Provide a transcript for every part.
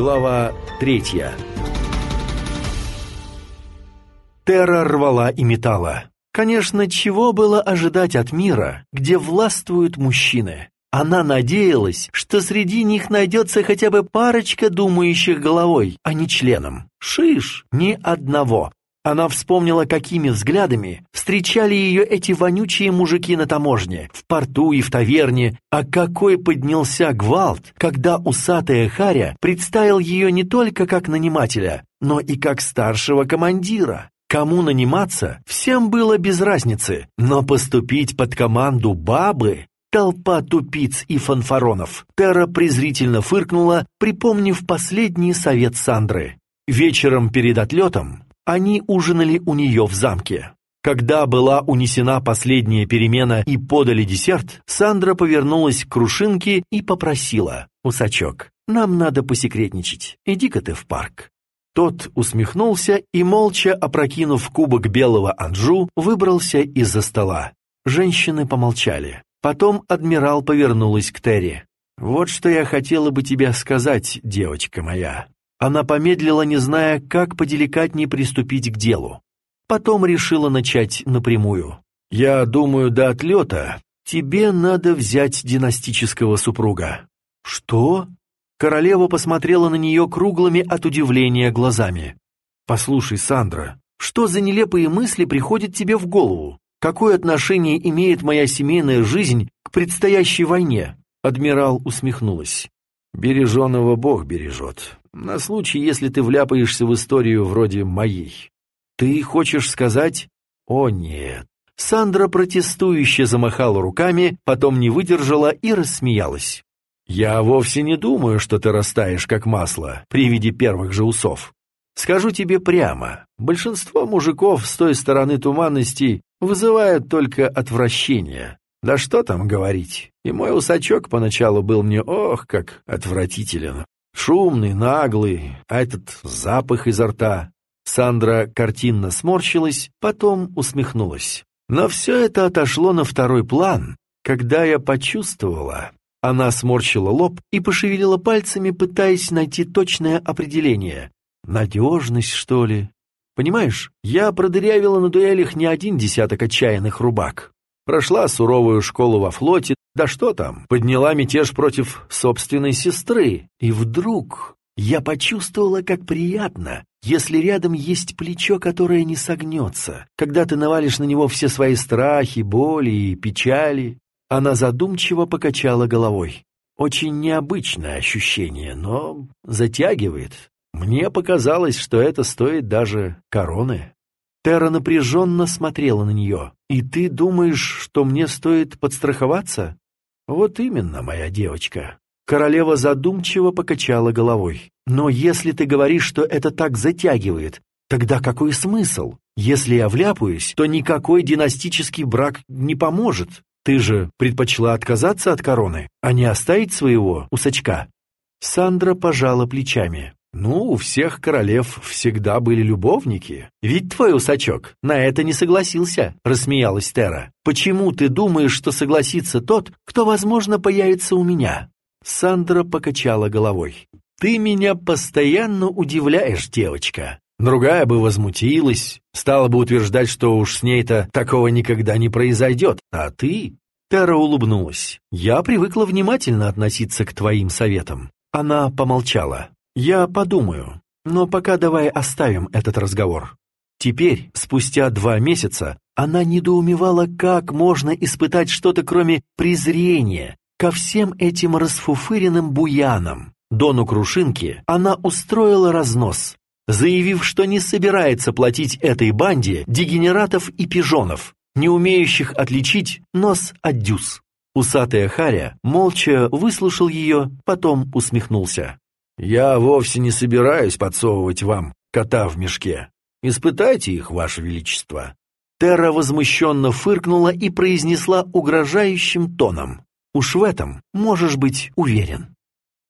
Глава третья Терра рвала и металла. Конечно, чего было ожидать от мира, где властвуют мужчины? Она надеялась, что среди них найдется хотя бы парочка думающих головой, а не членом. Шиш, ни одного. Она вспомнила, какими взглядами встречали ее эти вонючие мужики на таможне, в порту и в таверне, а какой поднялся гвалт, когда усатая Харя представил ее не только как нанимателя, но и как старшего командира. Кому наниматься, всем было без разницы, но поступить под команду бабы Толпа тупиц и фанфаронов. Тера презрительно фыркнула, припомнив последний совет Сандры. Вечером перед отлетом они ужинали у нее в замке. Когда была унесена последняя перемена и подали десерт, Сандра повернулась к Крушинке и попросила. «Усачок, нам надо посекретничать. Иди-ка ты в парк». Тот усмехнулся и, молча опрокинув кубок белого анжу, выбрался из-за стола. Женщины помолчали. Потом адмирал повернулась к Терри. «Вот что я хотела бы тебе сказать, девочка моя. Она помедлила, не зная, как поделикатнее приступить к делу. Потом решила начать напрямую. «Я думаю, до отлета тебе надо взять династического супруга». «Что?» Королева посмотрела на нее круглыми от удивления глазами. «Послушай, Сандра, что за нелепые мысли приходят тебе в голову? Какое отношение имеет моя семейная жизнь к предстоящей войне?» Адмирал усмехнулась. «Береженого Бог бережет. На случай, если ты вляпаешься в историю вроде моей. Ты хочешь сказать? О, нет. Сандра протестующе замахала руками, потом не выдержала и рассмеялась. «Я вовсе не думаю, что ты растаешь как масло при виде первых же усов. Скажу тебе прямо, большинство мужиков с той стороны туманности вызывают только отвращение. Да что там говорить, и мой усачок поначалу был мне, ох, как отвратителен. Шумный, наглый, а этот запах изо рта. Сандра картинно сморщилась, потом усмехнулась. Но все это отошло на второй план, когда я почувствовала... Она сморщила лоб и пошевелила пальцами, пытаясь найти точное определение. Надежность, что ли? Понимаешь, я продырявила на дуэлях не один десяток отчаянных рубак. Прошла суровую школу во флоте, да что там, подняла мятеж против собственной сестры. И вдруг я почувствовала, как приятно, если рядом есть плечо, которое не согнется, когда ты навалишь на него все свои страхи, боли и печали. Она задумчиво покачала головой. Очень необычное ощущение, но затягивает. Мне показалось, что это стоит даже короны. Терра напряженно смотрела на нее. «И ты думаешь, что мне стоит подстраховаться?» «Вот именно, моя девочка». Королева задумчиво покачала головой. «Но если ты говоришь, что это так затягивает, тогда какой смысл? Если я вляпаюсь, то никакой династический брак не поможет. Ты же предпочла отказаться от короны, а не оставить своего усачка?» Сандра пожала плечами. «Ну, у всех королев всегда были любовники. Ведь твой усачок на это не согласился», — рассмеялась Тера. «Почему ты думаешь, что согласится тот, кто, возможно, появится у меня?» Сандра покачала головой. «Ты меня постоянно удивляешь, девочка. Другая бы возмутилась, стала бы утверждать, что уж с ней-то такого никогда не произойдет. А ты...» Тера улыбнулась. «Я привыкла внимательно относиться к твоим советам». Она помолчала. «Я подумаю, но пока давай оставим этот разговор». Теперь, спустя два месяца, она недоумевала, как можно испытать что-то кроме презрения ко всем этим расфуфыренным буянам. Дону Крушинки она устроила разнос, заявив, что не собирается платить этой банде дегенератов и пижонов, не умеющих отличить нос от дюз. Усатая Харя молча выслушал ее, потом усмехнулся. «Я вовсе не собираюсь подсовывать вам кота в мешке. Испытайте их, ваше величество». Терра возмущенно фыркнула и произнесла угрожающим тоном. «Уж в этом можешь быть уверен».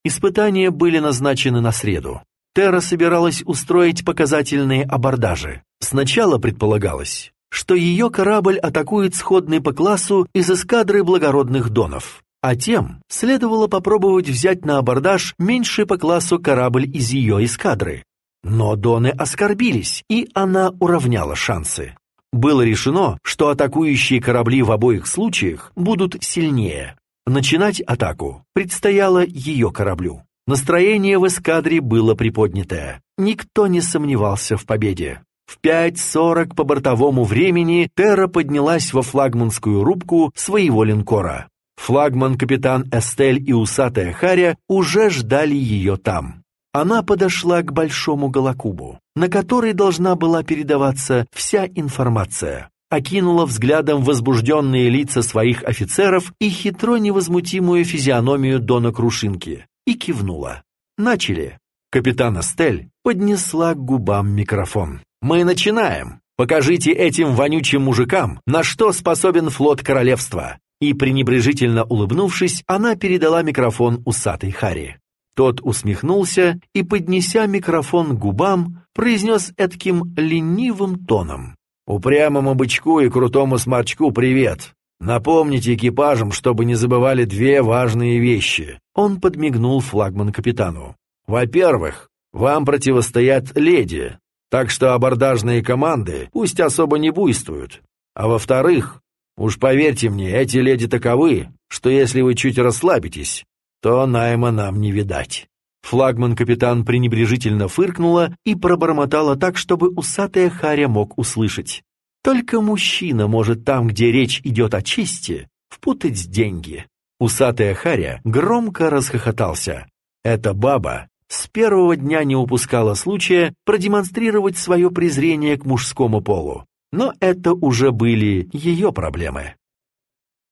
Испытания были назначены на среду. Терра собиралась устроить показательные абордажи. Сначала предполагалось, что ее корабль атакует сходный по классу из эскадры благородных донов. А тем следовало попробовать взять на абордаж меньший по классу корабль из ее эскадры. Но Доны оскорбились, и она уравняла шансы. Было решено, что атакующие корабли в обоих случаях будут сильнее. Начинать атаку предстояло ее кораблю. Настроение в эскадре было приподнятое. Никто не сомневался в победе. В 5.40 по бортовому времени Терра поднялась во флагманскую рубку своего линкора. Флагман-капитан Эстель и усатая Харя уже ждали ее там. Она подошла к большому голокубу, на который должна была передаваться вся информация. Окинула взглядом возбужденные лица своих офицеров и хитро невозмутимую физиономию Дона Крушинки и кивнула. Начали. Капитан Астель поднесла к губам микрофон. «Мы начинаем. Покажите этим вонючим мужикам, на что способен флот королевства». И, пренебрежительно улыбнувшись, она передала микрофон усатой Хари. Тот усмехнулся и, поднеся микрофон к губам, произнес этким ленивым тоном. «Упрямому бычку и крутому сморчку привет! Напомните экипажам, чтобы не забывали две важные вещи». Он подмигнул флагман-капитану. «Во-первых, вам противостоят леди, так что абордажные команды пусть особо не буйствуют. А во-вторых, уж поверьте мне, эти леди таковы, что если вы чуть расслабитесь, то найма нам не видать». Флагман-капитан пренебрежительно фыркнула и пробормотала так, чтобы усатая Харя мог услышать. «Только мужчина может там, где речь идет о чести, впутать деньги». Усатая Харя громко расхохотался. «Эта баба с первого дня не упускала случая продемонстрировать свое презрение к мужскому полу. Но это уже были ее проблемы.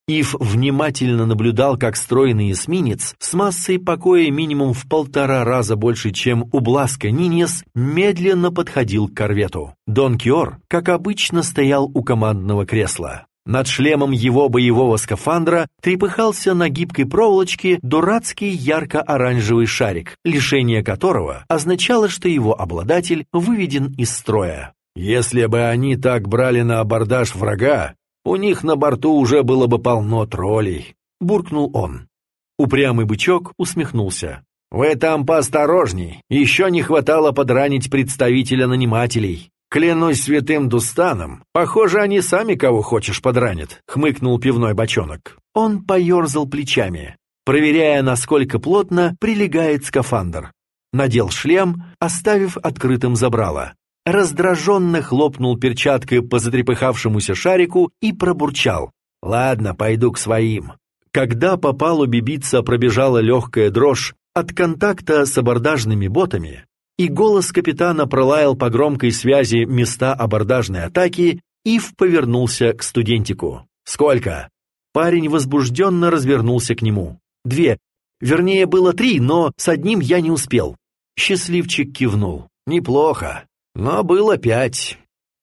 Ив внимательно наблюдал, как стройный эсминец с массой покоя минимум в полтора раза больше, чем у Бласка Нинес, медленно подходил к корвету. Дон Киор, как обычно, стоял у командного кресла. Над шлемом его боевого скафандра трепыхался на гибкой проволочке дурацкий ярко-оранжевый шарик, лишение которого означало, что его обладатель выведен из строя. Если бы они так брали на абордаж врага, у них на борту уже было бы полно троллей», — буркнул он. Упрямый бычок усмехнулся. «Вы там поосторожней, еще не хватало подранить представителя нанимателей. Клянусь святым Дустаном, похоже, они сами кого хочешь подранят», — хмыкнул пивной бочонок. Он поерзал плечами, проверяя, насколько плотно прилегает скафандр. Надел шлем, оставив открытым забрало раздраженно хлопнул перчаткой по затрепыхавшемуся шарику и пробурчал. «Ладно, пойду к своим». Когда по палубе биться пробежала легкая дрожь от контакта с абордажными ботами, и голос капитана пролаял по громкой связи места абордажной атаки, Ив повернулся к студентику. «Сколько?» Парень возбужденно развернулся к нему. «Две. Вернее, было три, но с одним я не успел». Счастливчик кивнул. «Неплохо. Но было пять.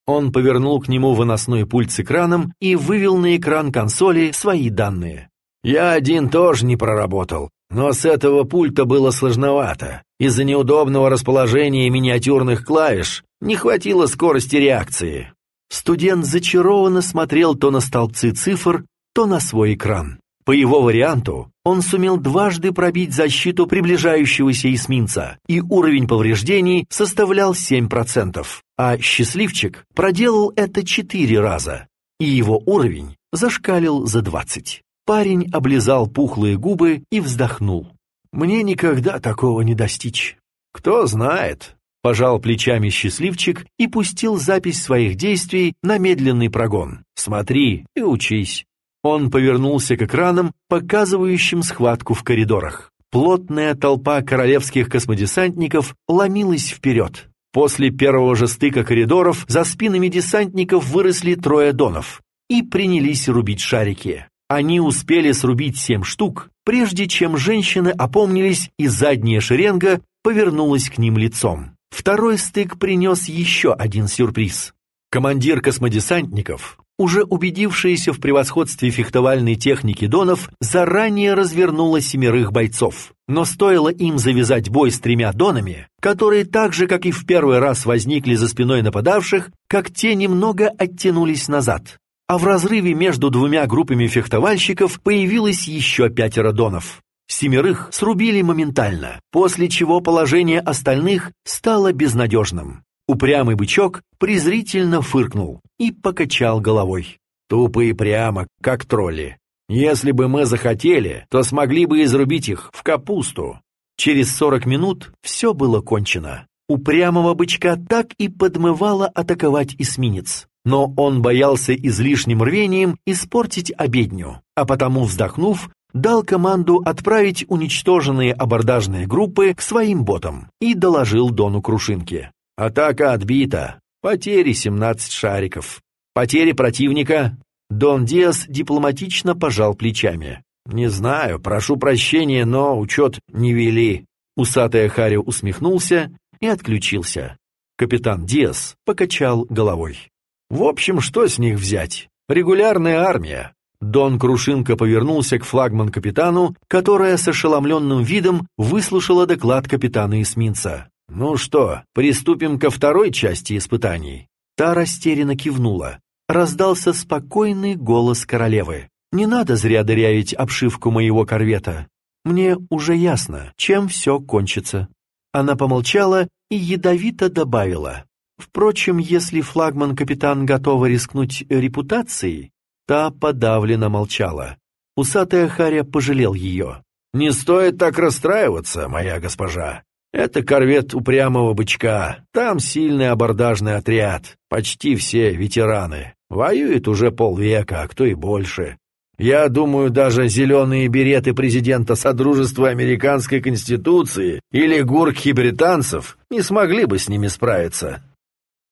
Он повернул к нему выносной пульт с экраном и вывел на экран консоли свои данные. Я один тоже не проработал, но с этого пульта было сложновато. Из-за неудобного расположения миниатюрных клавиш не хватило скорости реакции. Студент зачарованно смотрел то на столбцы цифр, то на свой экран. По его варианту, он сумел дважды пробить защиту приближающегося эсминца, и уровень повреждений составлял 7%, а счастливчик проделал это 4 раза, и его уровень зашкалил за 20. Парень облизал пухлые губы и вздохнул. «Мне никогда такого не достичь». «Кто знает», — пожал плечами счастливчик и пустил запись своих действий на медленный прогон. «Смотри и учись». Он повернулся к экранам, показывающим схватку в коридорах. Плотная толпа королевских космодесантников ломилась вперед. После первого же стыка коридоров за спинами десантников выросли трое донов и принялись рубить шарики. Они успели срубить семь штук, прежде чем женщины опомнились и задняя шеренга повернулась к ним лицом. Второй стык принес еще один сюрприз. Командир космодесантников, уже убедившаяся в превосходстве фехтовальной техники донов, заранее развернула семерых бойцов. Но стоило им завязать бой с тремя донами, которые так же, как и в первый раз возникли за спиной нападавших, как те немного оттянулись назад. а в разрыве между двумя группами фехтовальщиков появилось еще пятеро донов. Семерых срубили моментально, после чего положение остальных стало безнадежным. Упрямый бычок презрительно фыркнул и покачал головой. Тупо и прямо, как тролли. Если бы мы захотели, то смогли бы изрубить их в капусту. Через сорок минут все было кончено. Упрямого бычка так и подмывало атаковать эсминец. Но он боялся излишним рвением испортить обедню, а потому, вздохнув, дал команду отправить уничтоженные абордажные группы к своим ботам и доложил Дону Крушинке. Атака отбита. Потери 17 шариков. Потери противника. Дон Диас дипломатично пожал плечами. «Не знаю, прошу прощения, но учет не вели». Усатая Харри усмехнулся и отключился. Капитан Диас покачал головой. «В общем, что с них взять? Регулярная армия». Дон Крушинка повернулся к флагман-капитану, которая с ошеломленным видом выслушала доклад капитана эсминца. «Ну что, приступим ко второй части испытаний?» Та растерянно кивнула. Раздался спокойный голос королевы. «Не надо зря дырявить обшивку моего корвета. Мне уже ясно, чем все кончится». Она помолчала и ядовито добавила. «Впрочем, если флагман-капитан готова рискнуть репутацией...» Та подавленно молчала. Усатая Харя пожалел ее. «Не стоит так расстраиваться, моя госпожа. Это корвет упрямого бычка. Там сильный абордажный отряд. Почти все ветераны. Воюет уже полвека, а кто и больше. Я думаю, даже зеленые береты президента Содружества Американской Конституции или гурки британцев не смогли бы с ними справиться.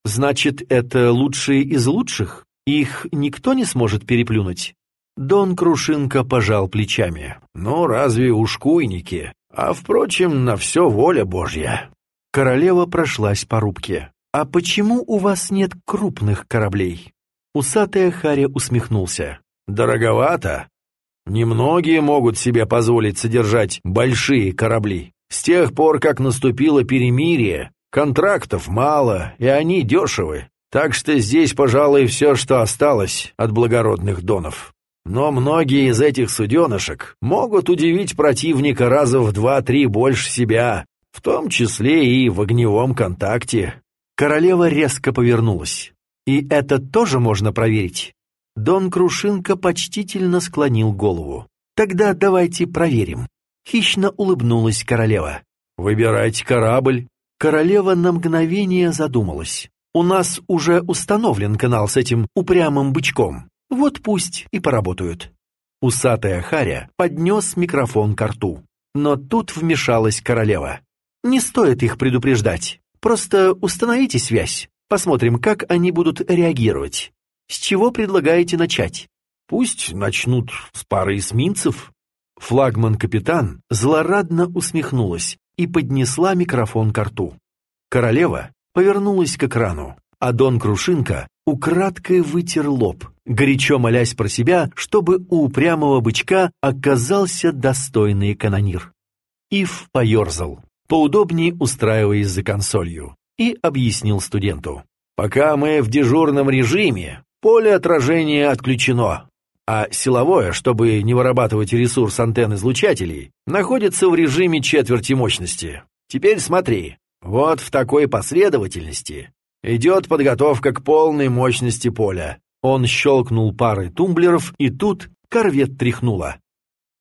Значит, это лучшие из лучших? Их никто не сможет переплюнуть? Дон Крушинка пожал плечами. Ну, разве ушкуйники? А, впрочем, на все воля Божья. Королева прошлась по рубке. «А почему у вас нет крупных кораблей?» Усатая Харя усмехнулся. «Дороговато. Немногие могут себе позволить содержать большие корабли. С тех пор, как наступило перемирие, контрактов мало, и они дешевы. Так что здесь, пожалуй, все, что осталось от благородных донов. Но многие из этих суденышек могут удивить противника раза в два-три больше себя, в том числе и в огневом контакте. Королева резко повернулась. И это тоже можно проверить. Дон Крушинка почтительно склонил голову. Тогда давайте проверим. Хищно улыбнулась королева. Выбирайте корабль. Королева на мгновение задумалась. У нас уже установлен канал с этим упрямым бычком. Вот пусть и поработают. Усатая Харя поднес микрофон к рту. Но тут вмешалась королева. Не стоит их предупреждать. Просто установите связь. Посмотрим, как они будут реагировать. С чего предлагаете начать? Пусть начнут с пары эсминцев. Флагман-капитан злорадно усмехнулась и поднесла микрофон к рту. Королева повернулась к экрану, а Дон Крушинка украдкой вытер лоб, горячо молясь про себя, чтобы у упрямого бычка оказался достойный канонир. Ив поерзал, поудобнее устраиваясь за консолью, и объяснил студенту. «Пока мы в дежурном режиме, поле отражения отключено, а силовое, чтобы не вырабатывать ресурс антенн излучателей, находится в режиме четверти мощности. Теперь смотри, вот в такой последовательности идет подготовка к полной мощности поля. Он щелкнул парой тумблеров, и тут корвет тряхнуло.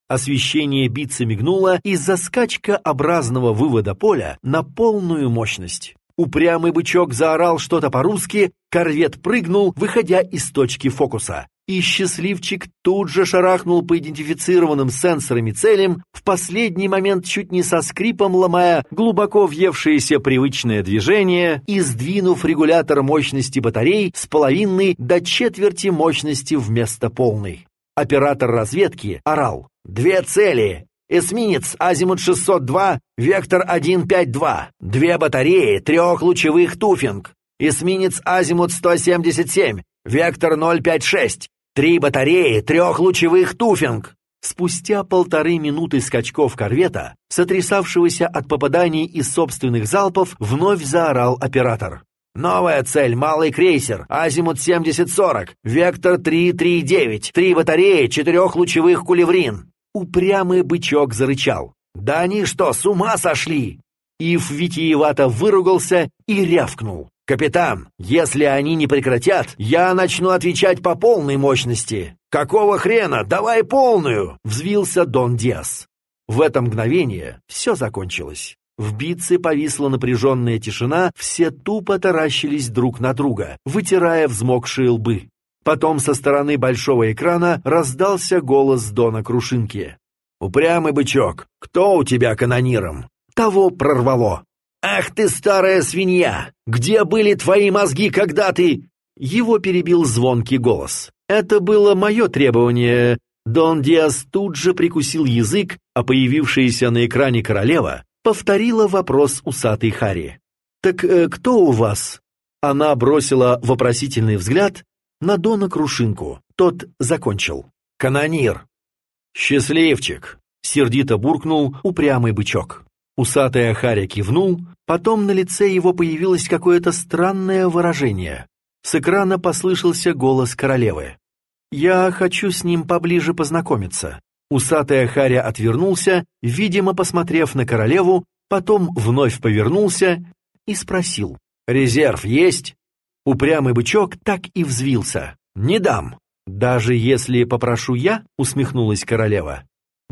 Освещение битца мигнуло из-за скачкообразного вывода поля на полную мощность. Упрямый бычок заорал что-то по-русски, корвет прыгнул, въходя из точки фокуса. И счастливчик тут же шарахнул по идентифицированным сенсорами целям, в последний момент чуть не со скрипом ломая глубоко въевшееся привычное движение и сдвинув регулятор мощности батарей с половинной до четверти мощности вместо полной. Оператор разведки орал «Две цели! Эсминец Азимут 602, вектор 152, две батареи трехлучевых туфинг. Эсминец Азимут 177, вектор 056, Три батареи трехлучевых туфинг!» Спустя полторы минуты скачков корвета, сотрясавшегося от попаданий из собственных залпов, вновь заорал оператор. Новая цель — малый крейсер, азимут 7040, вектор 339, три батареи, четырех лучевых кулеврин. Упрямый бычок зарычал. «Да они что, с ума сошли?» Ив витиевато выругался и рявкнул. «Капитан, если они не прекратят, я начну отвечать по полной мощности!» «Какого хрена? Давай полную!» — взвился Дон Диас. В это мгновение все закончилось. В битце повисла напряженная тишина, все тупо таращились друг на друга, вытирая взмокшие лбы. Потом со стороны большого экрана раздался голос Дона Крушинки. «Упрямый бычок, кто у тебя канониром?» Того прорвало. «Ах ты, старая свинья! Где были твои мозги, когда ты...» Его перебил звонкий голос. Это было мое требование. Дон Диас тут же прикусил язык, а появившаяся на экране королева повторила вопрос усатой Хари. «Так э, кто у вас?» Она бросила вопросительный взгляд на Дона Крушинку. Тот закончил. «Канонир». «Счастливчик», — сердито буркнул упрямый бычок. Усатый Ахаря кивнул, потом на лице его появилось какое-то странное выражение. С экрана послышался голос королевы. «Я хочу с ним поближе познакомиться». Усатый Ахаря отвернулся, видимо, посмотрев на королеву, потом вновь повернулся и спросил. «Резерв есть?» Упрямый бычок так и взвился. «Не дам!» «Даже если попрошу я?» — усмехнулась королева.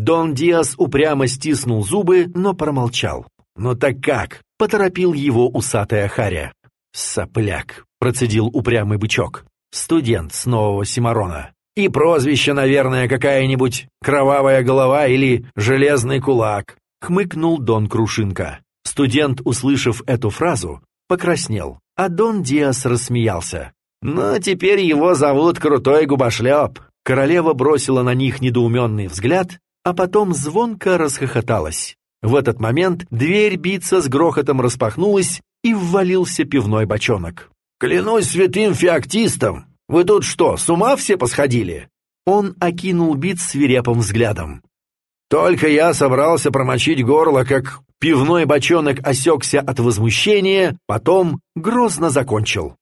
Дон Диас упрямо стиснул зубы, но промолчал. «Ну так как?» — поторопил его усатая Харя. «Сопляк», — процедил упрямый бычок. «Студент с нового Симарона. И прозвище, наверное, какая-нибудь кровавая голова или железный кулак», — хмыкнул Дон Крушинка. Студент, услышав эту фразу, покраснел, а Дон Диас рассмеялся. «Но теперь его зовут Крутой Губошлеп». Королева бросила на них недоуменный взгляд а потом звонко расхохоталась. В этот момент дверь биться с грохотом распахнулась, и ввалился пивной бочонок. «Клянусь святым феоктистом! Вы тут что, с ума все посходили?» Он окинул бит свирепым взглядом. «Только я собрался промочить горло, как пивной бочонок осекся от возмущения, потом грозно закончил.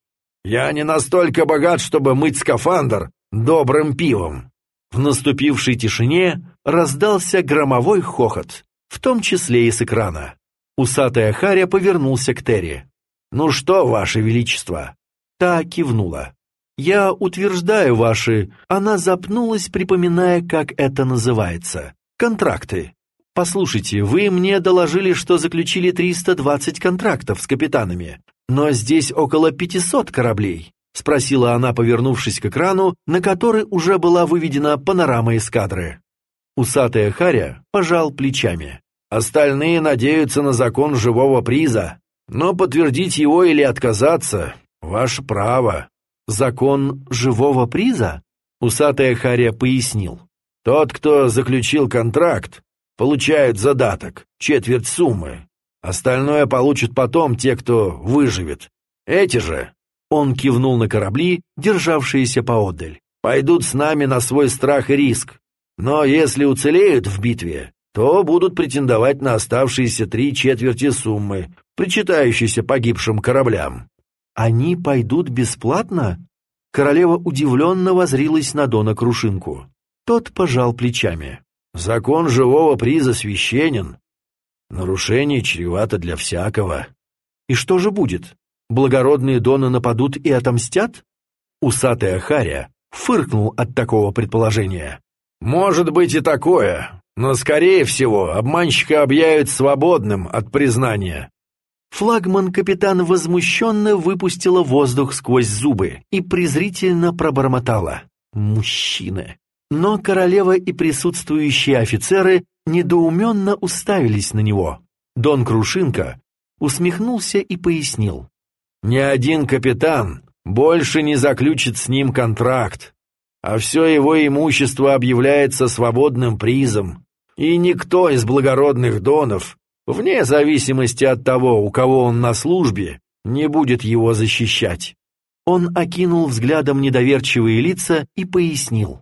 Я не настолько богат, чтобы мыть скафандр добрым пивом». В наступившей тишине раздался громовой хохот, в том числе и с экрана. Усатая Харя повернулся к Терри. «Ну что, Ваше Величество?» Та кивнула. «Я утверждаю ваши...» Она запнулась, припоминая, как это называется. «Контракты. Послушайте, вы мне доложили, что заключили 320 контрактов с капитанами, но здесь около 500 кораблей. — спросила она, повернувшись к экрану, на который уже была выведена панорама эскадры. Усатая Харя пожал плечами. «Остальные надеются на закон живого приза, но подтвердить его или отказаться — ваше право». «Закон живого приза?» — усатая Харя пояснил. «Тот, кто заключил контракт, получает задаток, четверть суммы. Остальное получат потом те, кто выживет. Эти же он кивнул на корабли, державшиеся поодаль. «Пойдут с нами на свой страх и риск. Но если уцелеют в битве, то будут претендовать на оставшиеся три четверти суммы, причитающиеся погибшим кораблям». «Они пойдут бесплатно?» Королева удивленно возрилась на Дона Крушинку. Тот пожал плечами. «Закон живого приза священен. Нарушение чревато для всякого». «И что же будет?» Благородные доны нападут и отомстят? Усатый Ахаря фыркнул от такого предположения. «Может быть и такое, но, скорее всего, обманщика объявят свободным от признания». Флагман-капитан возмущенно выпустила воздух сквозь зубы и презрительно пробормотала. «Мужчины!» Но королева и присутствующие офицеры недоуменно уставились на него. Дон Крушинка усмехнулся и пояснил. Ни один капитан больше не заключит с ним контракт, а все его имущество объявляется свободным призом, и никто из благородных донов, вне зависимости от того, у кого он на службе, не будет его защищать. Он окинул взглядом недоверчивые лица и пояснил.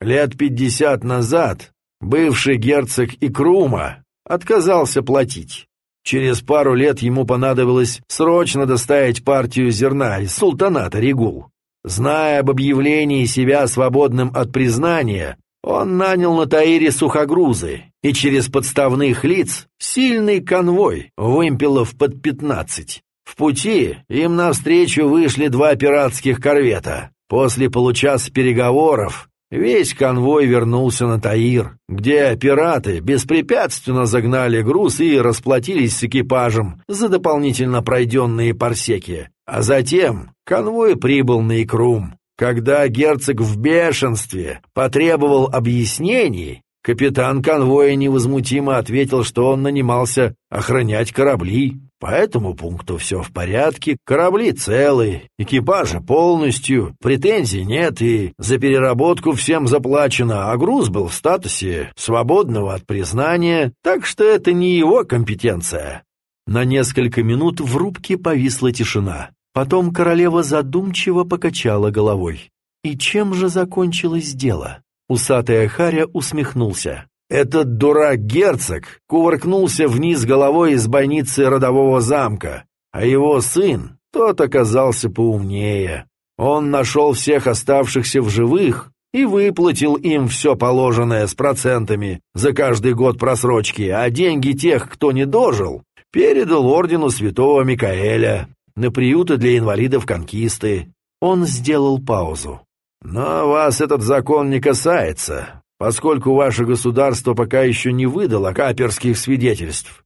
Лет пятьдесят назад бывший герцог Икрума отказался платить. Через пару лет ему понадобилось срочно доставить партию зерна из султаната Регул. Зная об объявлении себя свободным от признания, он нанял на Таире сухогрузы, и через подставных лиц сильный конвой, вымпелов под пятнадцать. В пути им навстречу вышли два пиратских корвета. После получаса переговоров весь конвой вернулся на Таир, где пираты беспрепятственно загнали груз и расплатились с экипажем за дополнительно пройденные парсеки. А затем конвой прибыл на Икрум. Когда герцог в бешенстве потребовал объяснений, капитан конвоя невозмутимо ответил, что он нанимался охранять корабли. По этому пункту все в порядке, корабли целы, экипажа полностью, претензий нет и за переработку всем заплачено, а груз был в статусе свободного от признания, так что это не его компетенция. На несколько минут в рубке повисла тишина. Потом королева задумчиво покачала головой. «И чем же закончилось дело?» Усатая Харя усмехнулся. «Этот дурак-герцог кувыркнулся вниз головой из бойницы родового замка, а его сын, тот оказался поумнее. Он нашел всех оставшихся в живых и выплатил им все положенное с процентами за каждый год просрочки, а деньги тех, кто не дожил, передал ордену святого Микаэля на приюты для инвалидов конкисты. Он сделал паузу. Но вас этот закон не касается, поскольку ваше государство пока еще не выдало каперских свидетельств.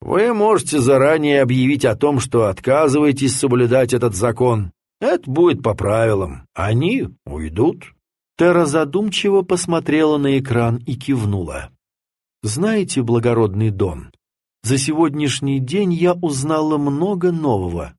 Вы можете заранее объявить о том, что отказываетесь соблюдать этот закон. Это будет по правилам. Они уйдут». Тера задумчиво посмотрела на экран и кивнула. «Знаете, благородный Дон, за сегодняшний день я узнала много нового.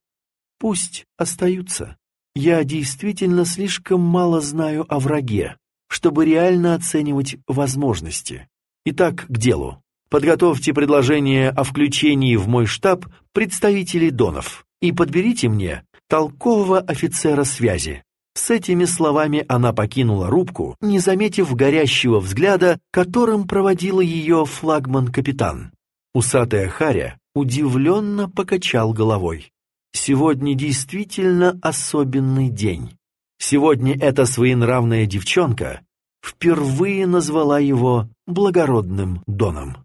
Пусть остаются. Я действительно слишком мало знаю о враге, чтобы реально оценивать возможности. Итак, к делу. Подготовьте предложение о включении в мой штаб представителей Донов и подберите мне толкового офицера связи. С этими словами она покинула рубку, не заметив горящего взгляда, которым проводила ее флагман-капитан. Усатая Харя удивленно покачал головой. Сегодня действительно особенный день. Сегодня эта своенравная девчонка впервые назвала его благородным Доном.